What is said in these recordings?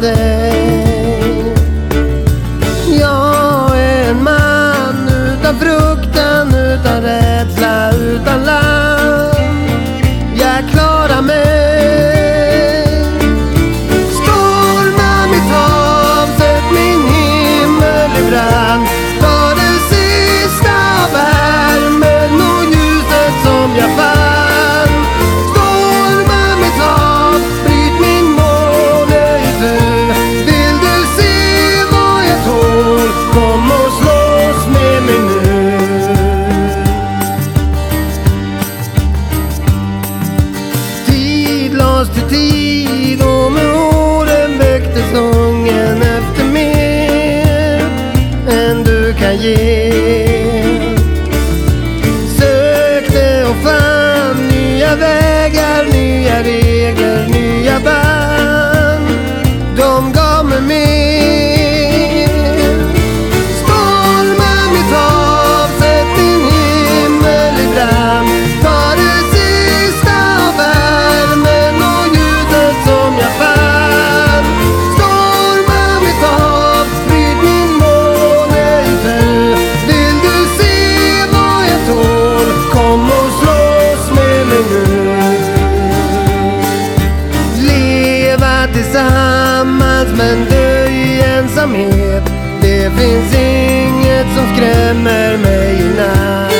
there. blåste tid och med åren väckte sången efter mer än du kan ge. Sökte och fann nya vägar men dö i ensamhet. Det finns inget som skrämmer mig i natt.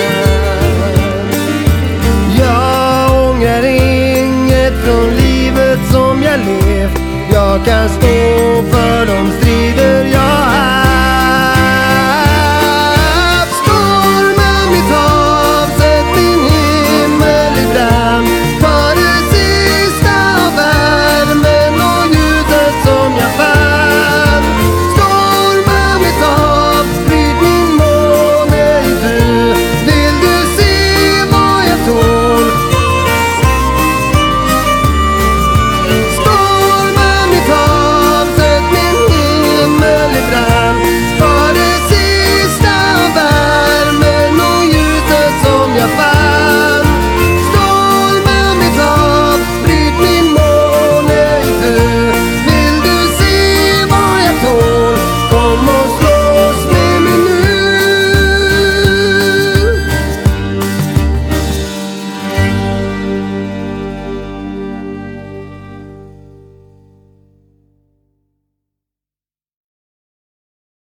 Jag ångrar inget från livet som jag levt. Jag kan stå